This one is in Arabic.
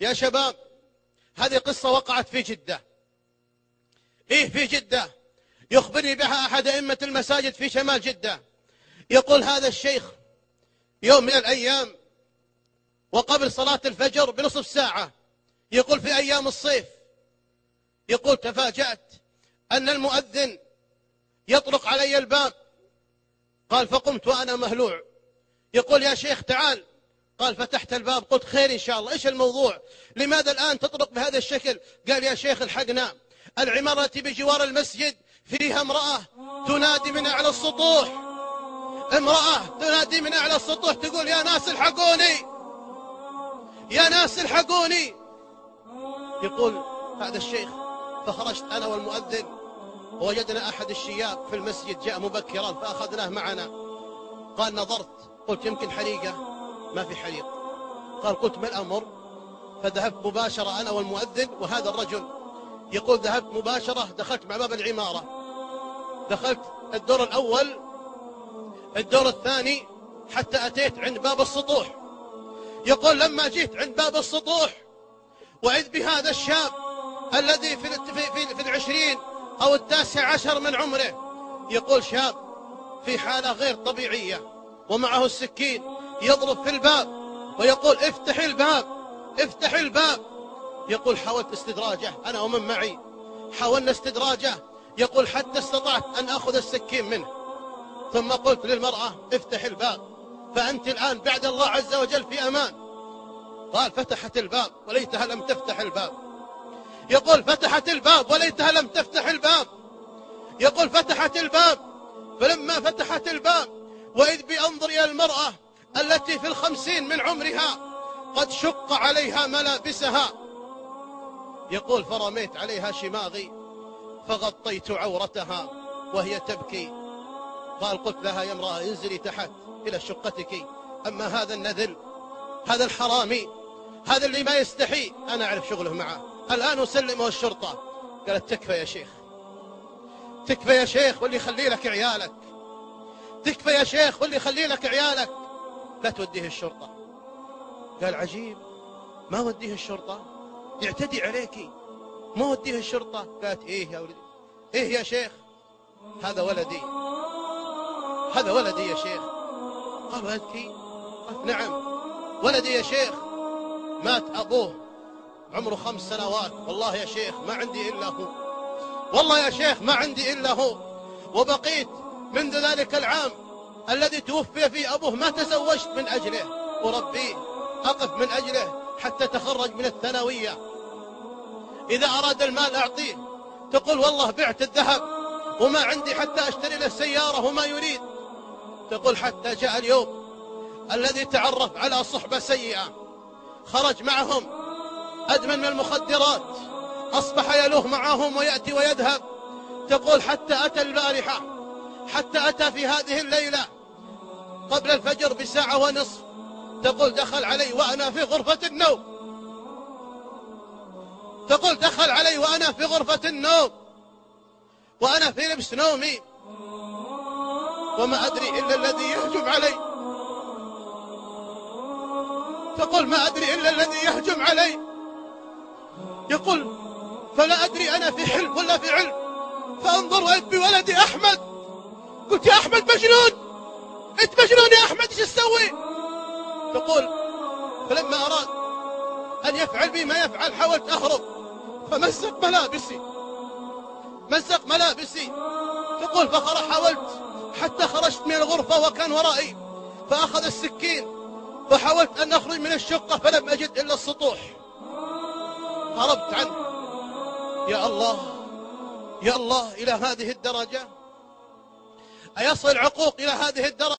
يا شباب هذه قصة وقعت في جدة. إيه في جدة؟ يخبرني بها أحد أئمة المساجد في شمال جدة. يقول هذا الشيخ يوم من الأيام وقبل صلاة الفجر بنصف ساعة يقول في أيام الصيف يقول تفاجأت أن المؤذن يطرق علي الباب. قال فقمت وأنا مهلوع. يقول يا شيخ تعال قال فتحت الباب. قلت خير إن شاء الله. إيش الموضوع؟ لماذا الآن تطرق بهذا الشكل؟ قال يا شيخ الحقنا العمارة بجوار المسجد فيها امرأة تنادي من أعلى السطوح. امرأة تنادي من أعلى السطوح تقول يا ناس الحقوني. يا ناس الحقوني. يقول هذا الشيخ فخرجت أنا والمؤذن ووجدنا أحد الشياب في المسجد جاء مبكرا فأخذناه معنا. قال نظرت. قلت يمكن حريقة ما في حريق. قال قلت ما الأمر؟ فذهبت مباشرة أنا والمؤذن وهذا الرجل يقول ذهبت مباشرة دخلت مع باب العمارة. دخلت الدور الأول الدور الثاني حتى أتيت عند باب السطوح. يقول لما جيت عند باب السطوح وإذ بهذا الشاب الذي في, في, في العشرين أو التاسع عشر من عمره يقول شاب في حالة غير طبيعية ومعه السكين يضرب في الباب ويقول افتح الباب افتح الباب. يقول حاولت استدراجه أنا ومن معي. حاولنا استدراجه يقول حتى استطعت أن أخذ السكين منه. ثم قلت للمرأة افتح الباب فأنت الآن بعد الله عز وجل في أمان. قال فتحت الباب وليتها لم تفتح الباب. يقول فتحت الباب وليتها لم تفتح الباب. يقول فتحت الباب فلما فتحت الباب وإذ بأنظر إلى المرأة التي في الخمسين من عمرها قد شق عليها ملابسها. يقول فرميت عليها شماغي فغطيت عورتها وهي تبكي. قال قلت لها يا امرأة انزلي تحت إلى شقتك. أما هذا النذل هذا الحرامي هذا اللي ما يستحي. أنا أعرف شغله معه. الآن أسلمه الشرطة. قالت تكفى يا شيخ. تكفى يا شيخ واللي يخلي لك عيالك. تكفى يا شيخ واللي يخلي لك عيالك. لا توديه الشرطة. قال عجيب ما وديه الشرطة؟ يعتدي عليك. ما وديه الشرطة؟ قالت إيه يا ولدي؟ إيه يا شيخ؟ هذا ولدي. هذا ولدي يا شيخ. قال ولدك نعم. ولدي يا شيخ. مات أبوه. عمره خمس سنوات. والله يا شيخ ما عندي إلا هو. والله يا شيخ ما عندي إلا هو. وبقيت منذ ذلك العام الذي توفي فيه أبوه ما تزوجت من أجله. وربيه أقف من أجله حتى تخرج من الثانوية. إذا أراد المال أعطيه. تقول والله بعت الذهب وما عندي حتى أشتري له سيارة وما يريد. تقول حتى جاء اليوم الذي تعرف على صحبة سيئة. خرج معهم. أدمن من المخدرات. أصبح يلوه معهم ويأتي ويذهب. تقول حتى أتى البارحة. حتى أتى في هذه الليلة قبل الفجر بساعة ونصف. تقول دخل علي وأنا في غرفة النوم. تقول دخل علي وأنا في غرفة النوم. وأنا في لبس نومي. وما أدري إلا الذي يهجم علي. تقول ما أدري إلا الذي يهجم علي. يقول فلا أدري أنا في حلم ولا في علم. فأنظر وإذ بولدي أحمد. أحمد مجنون! أنت مجنون يا أحمد إيش تسوي؟ تقول فلما أراد أن يفعل بي ما يفعل حاولت أهرب فمزق ملابسي مزق ملابسي. تقول فخرج حاولت حتى خرجت من الغرفة وكان ورائي فأخذ السكين فحاولت أن أخرج من الشقة فلم أجد إلا السطوح. هربت عنه. يا الله يا الله إلى هذه الدرجة. أيصل العقوق إلى هذه الدرجة؟